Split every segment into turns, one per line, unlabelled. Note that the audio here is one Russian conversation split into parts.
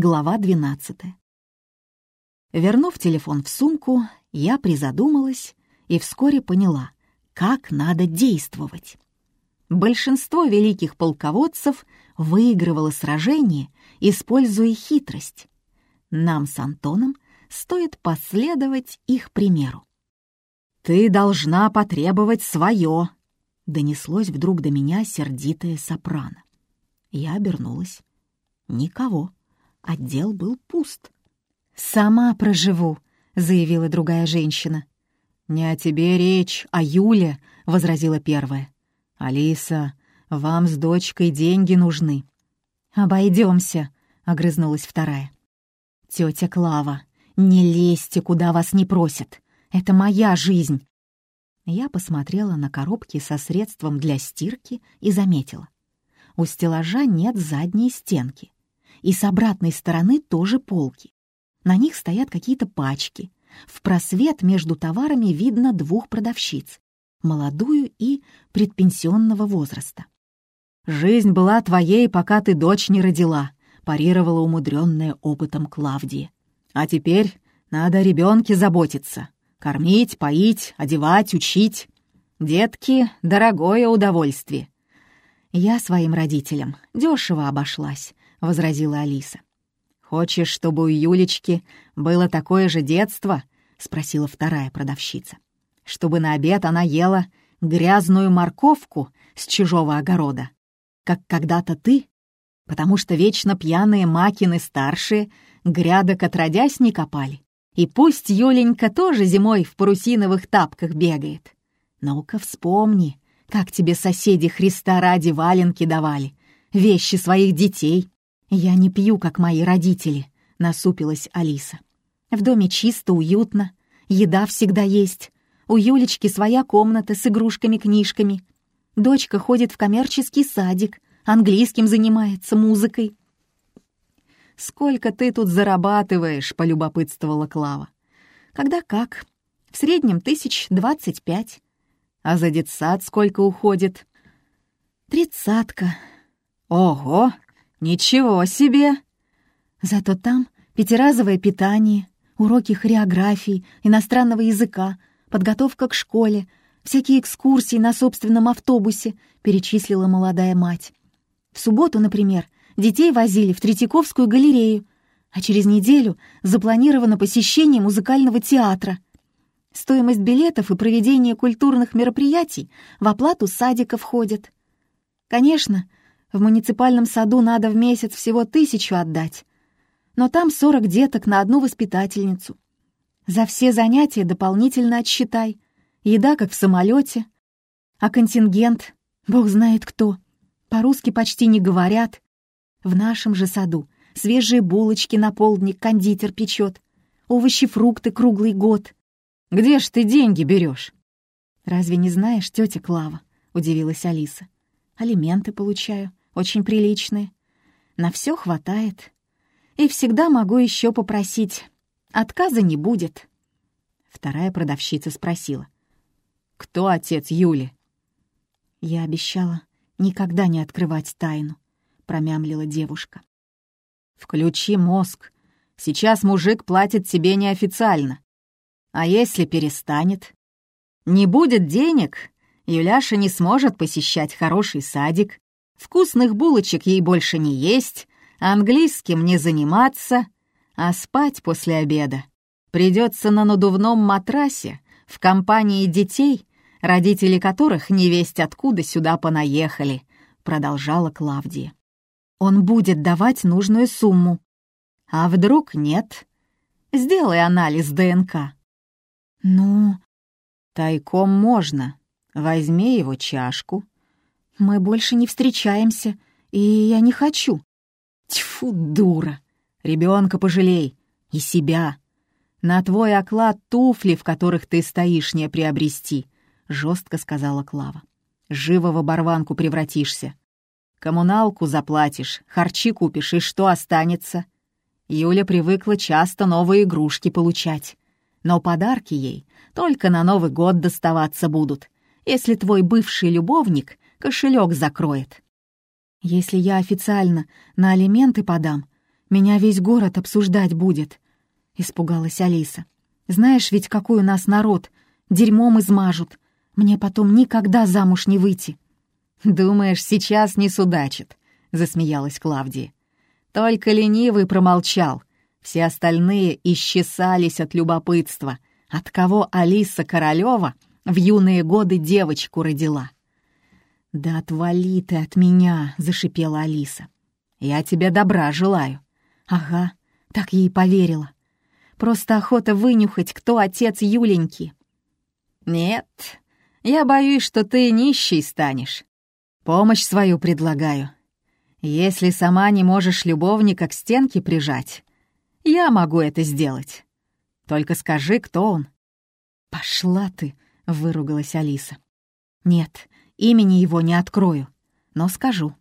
Глава 12. Вернув телефон в сумку, я призадумалась и вскоре поняла, как надо действовать. Большинство великих полководцев выигрывало сражение, используя хитрость. Нам с Антоном стоит последовать их примеру. «Ты должна потребовать свое», — донеслось вдруг до меня сердитое сопрано. Я обернулась. Никого. Отдел был пуст. «Сама проживу», — заявила другая женщина. «Не о тебе речь, а Юле», — возразила первая. «Алиса, вам с дочкой деньги нужны». «Обойдемся», — огрызнулась вторая. «Тетя Клава, не лезьте, куда вас не просят. Это моя жизнь». Я посмотрела на коробки со средством для стирки и заметила. У стеллажа нет задней стенки. И с обратной стороны тоже полки. На них стоят какие-то пачки. В просвет между товарами видно двух продавщиц — молодую и предпенсионного возраста. «Жизнь была твоей, пока ты дочь не родила», — парировала умудренная опытом Клавдия. «А теперь надо о ребенке заботиться. Кормить, поить, одевать, учить. Детки — дорогое удовольствие». «Я своим родителям дешево обошлась», — возразила Алиса. «Хочешь, чтобы у Юлечки было такое же детство?» — спросила вторая продавщица. «Чтобы на обед она ела грязную морковку с чужого огорода, как когда-то ты, потому что вечно пьяные Макины-старшие грядок отродясь не копали. И пусть Юленька тоже зимой в парусиновых тапках бегает. Ну-ка вспомни, как тебе соседи Христа ради валенки давали, вещи своих детей, «Я не пью, как мои родители», — насупилась Алиса. «В доме чисто, уютно, еда всегда есть. У Юлечки своя комната с игрушками-книжками. Дочка ходит в коммерческий садик, английским занимается, музыкой». «Сколько ты тут зарабатываешь?» — полюбопытствовала Клава. «Когда как. В среднем тысяч двадцать пять. А за детсад сколько уходит?» «Тридцатка». «Ого! «Ничего себе!» Зато там пятиразовое питание, уроки хореографии, иностранного языка, подготовка к школе, всякие экскурсии на собственном автобусе, перечислила молодая мать. В субботу, например, детей возили в Третьяковскую галерею, а через неделю запланировано посещение музыкального театра. Стоимость билетов и проведение культурных мероприятий в оплату садика входят. Конечно, в муниципальном саду надо в месяц всего тысячу отдать. Но там сорок деток на одну воспитательницу. За все занятия дополнительно отсчитай. Еда, как в самолете. А контингент, бог знает кто. По-русски почти не говорят. В нашем же саду свежие булочки на полдник кондитер печет. Овощи, фрукты круглый год. Где ж ты деньги берешь? «Разве не знаешь, тетя Клава?» — удивилась Алиса. «Алименты получаю очень приличные. На все хватает. И всегда могу еще попросить. Отказа не будет. Вторая продавщица спросила. «Кто отец Юли?» Я обещала никогда не открывать тайну, промямлила девушка. «Включи мозг. Сейчас мужик платит тебе неофициально. А если перестанет? Не будет денег, Юляша не сможет посещать хороший садик, Вкусных булочек ей больше не есть, английским не заниматься, а спать после обеда. Придется на надувном матрасе в компании детей, родители которых невесть откуда сюда понаехали, продолжала Клавдия. Он будет давать нужную сумму. А вдруг нет? Сделай анализ ДНК. Ну, тайком можно. Возьми его чашку, мы больше не встречаемся, и я не хочу. Тьфу, дура! Ребенка пожалей. И себя. На твой оклад туфли, в которых ты стоишь, не приобрести, — жестко сказала Клава. Живо в оборванку превратишься. Коммуналку заплатишь, харчи купишь, и что останется? Юля привыкла часто новые игрушки получать. Но подарки ей только на Новый год доставаться будут, если твой бывший любовник кошелек закроет. Если я официально на алименты подам, Меня весь город обсуждать будет», — испугалась Алиса. «Знаешь ведь, какой у нас народ. Дерьмом измажут. Мне потом никогда замуж не выйти».
«Думаешь, сейчас не судачит?» — засмеялась Клавдия. Только ленивый промолчал. Все остальные исчесались от любопытства, от кого Алиса Королева в юные годы девочку родила.
«Да отвали ты от меня!» — зашипела Алиса.
«Я тебе добра желаю».
«Ага, так ей поверила. Просто охота вынюхать, кто отец Юленьки».
«Нет, я боюсь, что ты нищий станешь. Помощь свою предлагаю. Если сама не можешь любовника к стенке прижать, я могу это сделать. Только скажи, кто он».
«Пошла ты!» — выругалась Алиса. «Нет, имени его не открою, но скажу.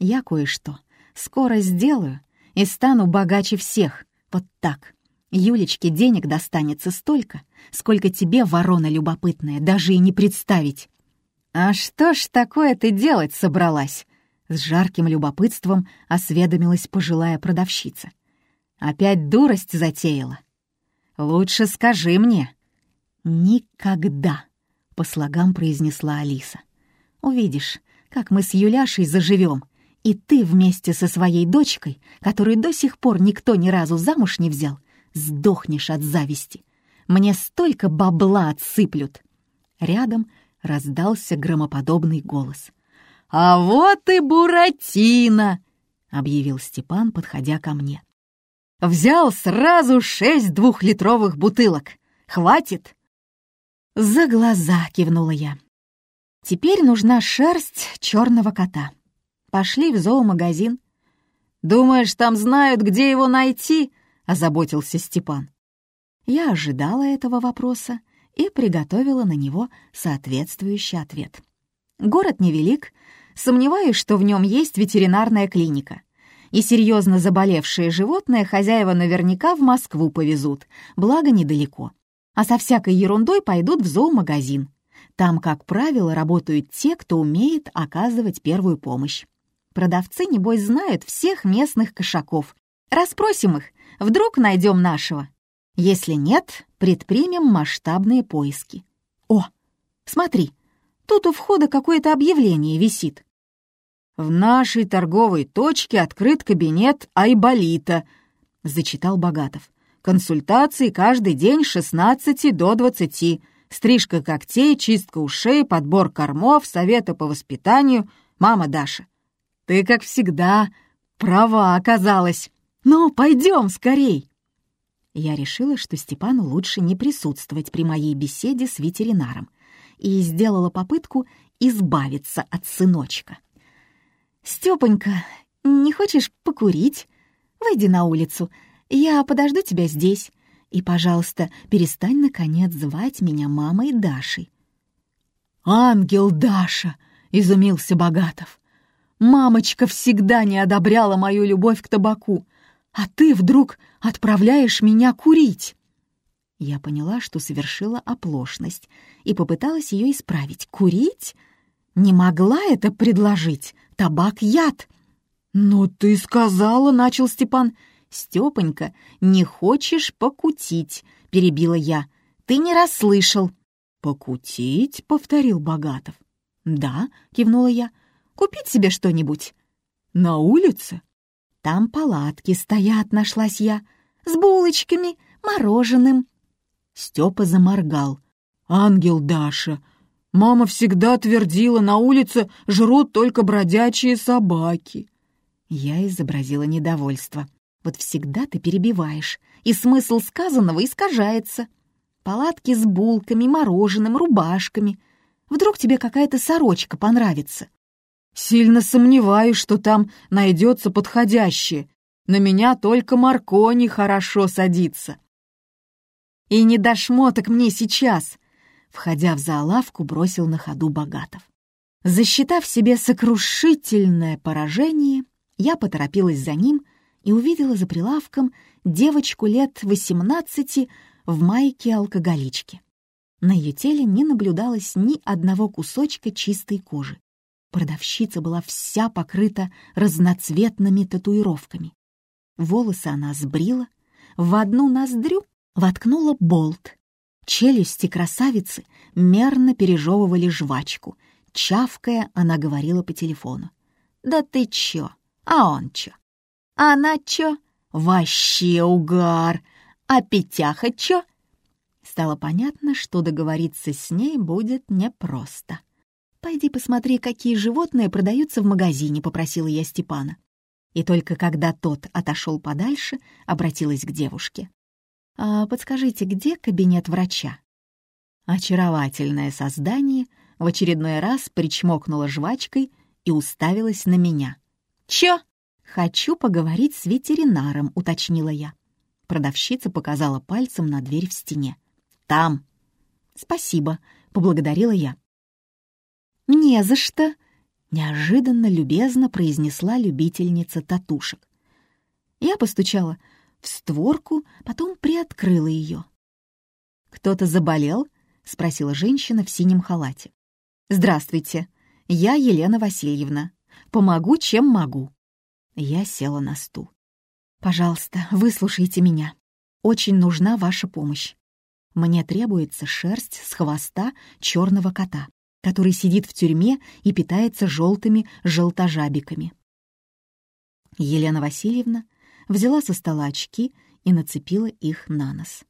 Я кое-что скоро сделаю и стану богаче всех, вот так. Юлечке денег достанется столько, сколько тебе, ворона любопытная, даже и не представить».
«А что ж такое ты делать собралась?» С жарким любопытством осведомилась пожилая продавщица. «Опять дурость затеяла? Лучше скажи мне».
«Никогда», — по слогам произнесла Алиса. «Увидишь, как мы с Юляшей заживем, и ты вместе со своей дочкой, которую до сих пор никто ни разу замуж не взял, сдохнешь от зависти. Мне столько бабла отсыплют». Рядом раздался громоподобный голос —
«А вот и Буратино!» — объявил Степан, подходя ко мне. «Взял сразу шесть двухлитровых бутылок. Хватит?»
«За глаза!» — кивнула я. «Теперь нужна шерсть черного кота. Пошли в зоомагазин».
«Думаешь, там знают, где его найти?» — озаботился Степан.
Я ожидала этого вопроса и приготовила на него соответствующий ответ. Город невелик, Сомневаюсь, что в нем есть ветеринарная клиника. И серьезно заболевшие животные хозяева наверняка в Москву повезут, благо недалеко. А со всякой ерундой пойдут в зоомагазин. Там, как правило, работают те, кто умеет оказывать первую помощь. Продавцы, небось, знают всех местных кошаков. Расспросим их, вдруг найдем нашего. Если нет, предпримем масштабные поиски. О, смотри, Тут у входа какое-то объявление висит.
«В нашей торговой точке открыт кабинет Айболита», — зачитал Богатов. «Консультации каждый день с 16 до 20. Стрижка когтей, чистка ушей, подбор кормов, советы по воспитанию. Мама Даша, ты, как всегда, права оказалась. Ну, пойдем скорей!»
Я решила, что Степану лучше не присутствовать при моей беседе с ветеринаром, и сделала попытку избавиться от сыночка. «Стёпонька, не хочешь покурить? Выйди на улицу, я подожду тебя здесь. И, пожалуйста, перестань, наконец, звать меня мамой Дашей».
«Ангел Даша!» — изумился Богатов. «Мамочка всегда не одобряла мою любовь к табаку, а ты вдруг отправляешь меня курить!»
Я поняла, что совершила оплошность, и попыталась ее исправить. Курить? Не могла это предложить. Табак — яд.
«Ну ты сказала», — начал Степан.
«Степонька, не хочешь покутить?» — перебила я. «Ты не расслышал».
«Покутить?» — повторил Богатов.
«Да», — кивнула я. «Купить себе что-нибудь?»
«На улице?»
«Там палатки стоят», — нашлась я. «С булочками, мороженым».
Степа заморгал. «Ангел Даша! Мама всегда твердила, на улице жрут только бродячие собаки».
Я изобразила недовольство. «Вот всегда ты перебиваешь, и смысл сказанного искажается. Палатки с булками, мороженым, рубашками. Вдруг тебе какая-то сорочка понравится?»
«Сильно сомневаюсь, что там найдется подходящее. На меня только Маркони хорошо садится».
И не до шмоток мне сейчас!» Входя в зоолавку, бросил на ходу Богатов. Засчитав себе сокрушительное поражение, я поторопилась за ним и увидела за прилавком девочку лет 18 в майке-алкоголичке. На ее теле не наблюдалось ни одного кусочка чистой кожи. Продавщица была вся покрыта разноцветными татуировками. Волосы она сбрила, в одну ноздрю воткнула болт. Челюсти красавицы мерно пережевывали жвачку. Чавкая, она говорила по телефону. «Да ты чё? А он чё? А она чё? Вообще угар! А Петяха чё?» Стало понятно, что договориться с ней будет непросто. «Пойди посмотри, какие животные продаются в магазине», — попросила я Степана. И только когда тот отошел подальше, обратилась к девушке. «А подскажите, где кабинет врача?» Очаровательное создание в очередной раз причмокнуло жвачкой и уставилась на меня. «Чё?» «Хочу поговорить с ветеринаром», — уточнила я. Продавщица показала пальцем на дверь в стене. «Там». «Спасибо», — поблагодарила я. «Не за что», — неожиданно любезно произнесла любительница татушек. Я постучала в створку, потом приоткрыла ее. «Кто-то заболел?» — спросила женщина в синем халате. «Здравствуйте, я Елена Васильевна. Помогу, чем могу». Я села на стул. «Пожалуйста, выслушайте меня. Очень нужна ваша помощь. Мне требуется шерсть с хвоста черного кота который сидит в тюрьме и питается желтыми желтожабиками. Елена Васильевна взяла со стола очки и нацепила их на нос.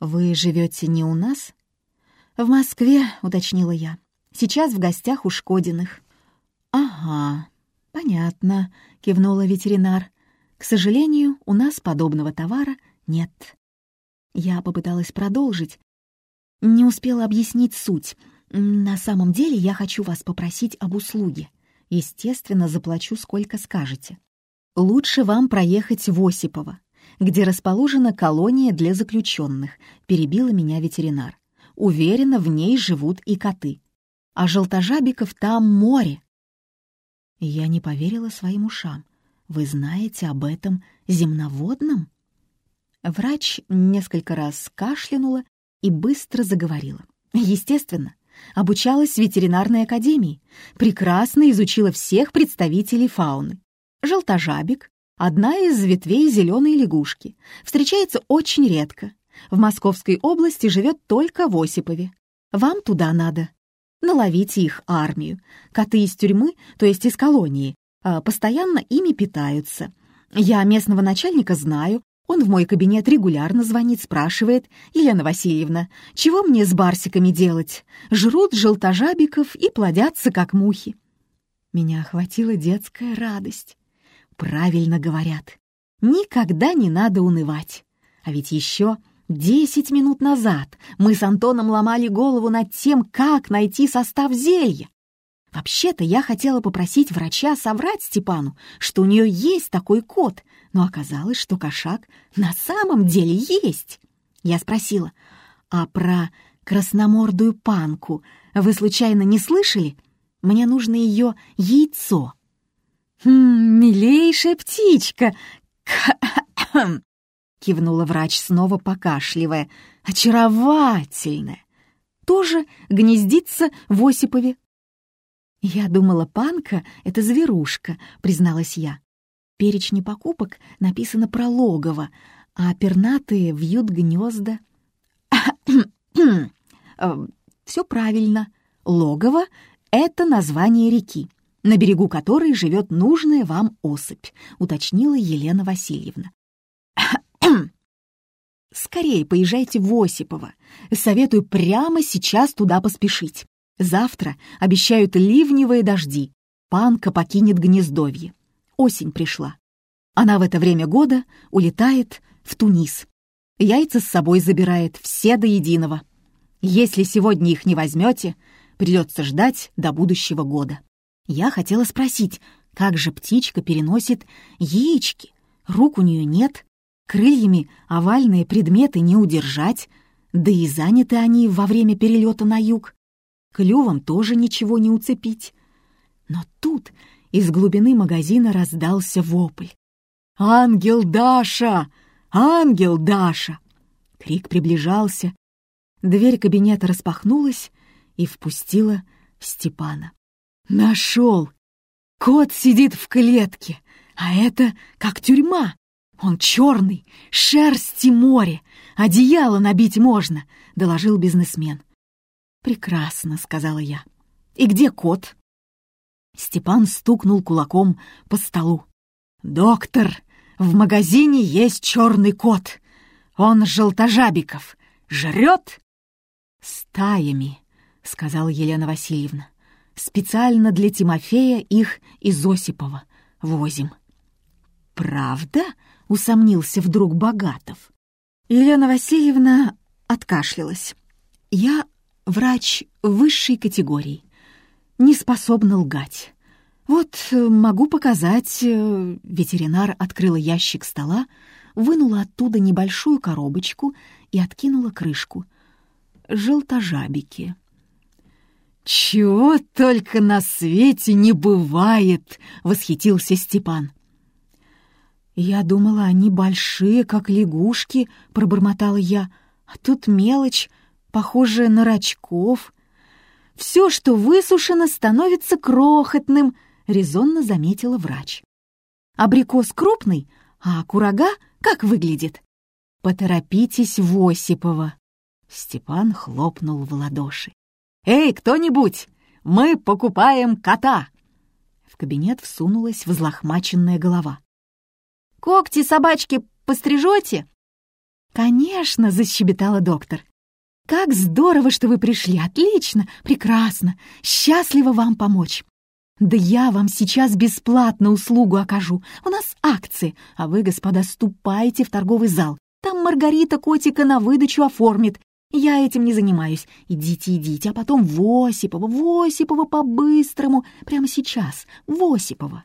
«Вы живете не у нас?» «В Москве», — уточнила я. «Сейчас в гостях у Шкодиных». «Ага, понятно», — кивнула ветеринар. «К сожалению, у нас подобного товара нет». Я попыталась продолжить. Не успела объяснить суть — «На самом деле я хочу вас попросить об услуге. Естественно, заплачу, сколько скажете. Лучше вам проехать в Осипово, где расположена колония для заключенных», — перебила меня ветеринар. «Уверена, в ней живут и коты. А желтожабиков там море». Я не поверила своим ушам. «Вы знаете об этом земноводном?» Врач несколько раз кашлянула и быстро заговорила. Естественно, Обучалась в ветеринарной академии. Прекрасно изучила всех представителей фауны. Желтожабик — одна из ветвей зеленой лягушки. Встречается очень редко. В Московской области живет только в Осипове. Вам туда надо. Наловите их армию. Коты из тюрьмы, то есть из колонии, а, постоянно ими питаются. Я местного начальника знаю, он в мой кабинет регулярно звонит, спрашивает, «Елена Васильевна, чего мне с барсиками делать? Жрут желтожабиков и плодятся, как мухи». Меня охватила детская радость. Правильно говорят, никогда не надо унывать. А ведь еще десять минут назад мы с Антоном ломали голову над тем, как найти состав зелья. Вообще-то я хотела попросить врача соврать Степану, что у нее есть такой кот, но оказалось, что кошак на самом деле есть. Я спросила, а про красномордую панку вы случайно не слышали? Мне нужно ее яйцо. «Хм, милейшая птичка!» Кивнула врач, снова покашливая. «Очаровательная! Тоже гнездится в Осипове «Я думала, панка — это зверушка», — призналась я. В перечне покупок написано про логово, а пернатые вьют гнезда. Э, Все правильно. Логово — это название реки, на берегу которой живет нужная вам особь, уточнила Елена Васильевна. Скорее поезжайте в Осипово. Советую прямо сейчас туда поспешить. Завтра обещают ливневые дожди. Панка покинет гнездовье. Осень пришла. Она в это время года улетает в Тунис. Яйца с собой забирает все до единого. Если сегодня их не возьмете, придется ждать до будущего года. Я хотела спросить, как же птичка переносит яички? Рук у нее нет, крыльями овальные предметы не удержать, да и заняты они во время перелета на юг клювом тоже ничего не уцепить. Но тут из глубины магазина раздался вопль. «Ангел Даша! Ангел Даша!» Крик приближался. Дверь кабинета распахнулась и впустила Степана. «Нашел! Кот сидит в клетке, а это как тюрьма!»
Он черный, шерсти море, одеяло набить можно», — доложил бизнесмен. «Прекрасно», — сказала я. «И где кот?» Степан стукнул кулаком по столу. «Доктор, в магазине есть черный кот. Он желтожабиков. Жрет?» «Стаями», — сказала Елена Васильевна. «Специально для Тимофея их из Осипова возим». «Правда?» — усомнился вдруг Богатов. Елена Васильевна откашлялась. «Я врач высшей категории не способна лгать. Вот э, могу показать...» э, Ветеринар открыла ящик стола, вынула оттуда небольшую коробочку и откинула крышку. Желтожабики. «Чего только на свете не бывает!» — восхитился Степан. «Я думала, они большие, как лягушки», — пробормотала я. «А тут мелочь, похожая на рачков». Все, что высушено, становится крохотным, резонно заметила врач. Абрикос крупный, а курага как выглядит? Поторопитесь в Осипова. Степан хлопнул в ладоши. «Эй, кто-нибудь! Мы покупаем кота!» В кабинет всунулась взлохмаченная голова. «Когти собачки пострижете?» «Конечно!» — защебетала доктор. «Как здорово, что вы пришли! Отлично! Прекрасно! Счастливо вам помочь! Да я вам сейчас бесплатно услугу окажу. У нас акции, а вы, господа, ступайте в торговый зал. Там Маргарита котика на выдачу оформит. Я этим не занимаюсь. Идите, идите, а потом в Осипова, в Осипова по-быстрому. Прямо сейчас, в Осипова.